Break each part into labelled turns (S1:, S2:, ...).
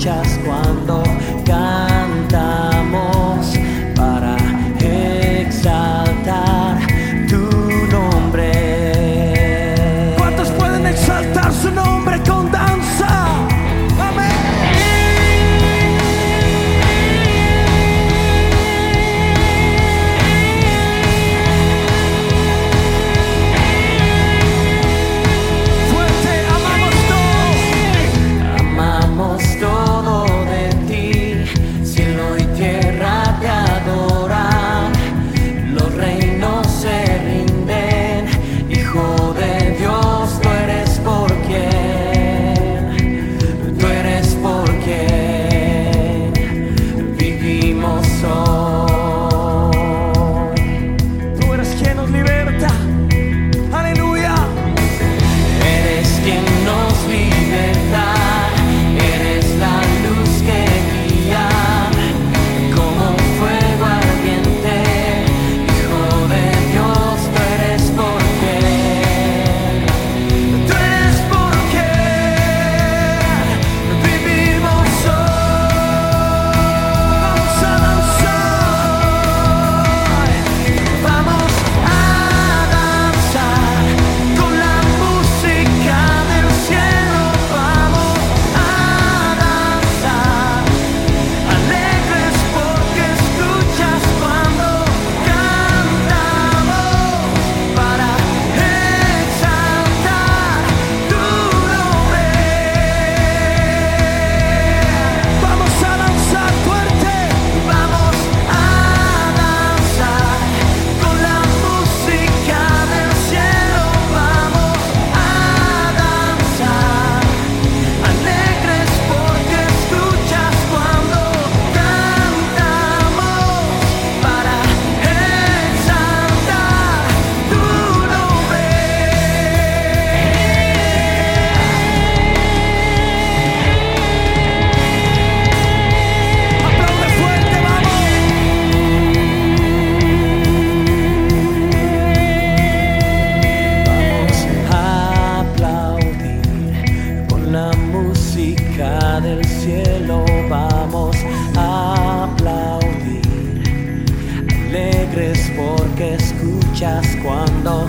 S1: just porque escuchas cuando.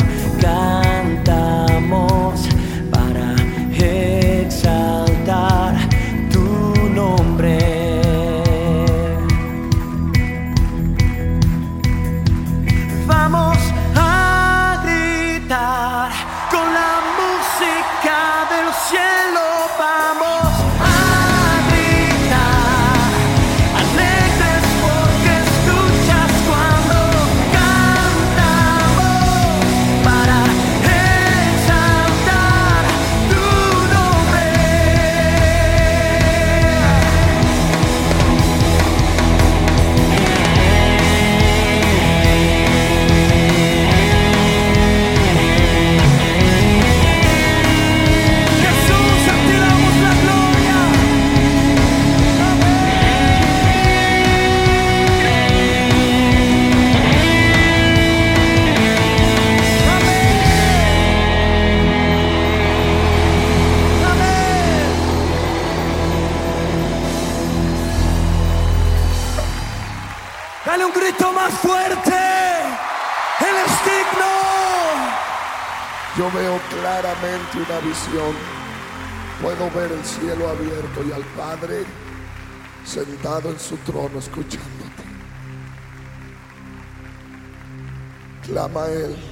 S1: más fuerte. El estigno. Yo veo claramente una visión. Puedo ver el cielo abierto y al Padre sentado en su trono escuchándote. Clama a Él.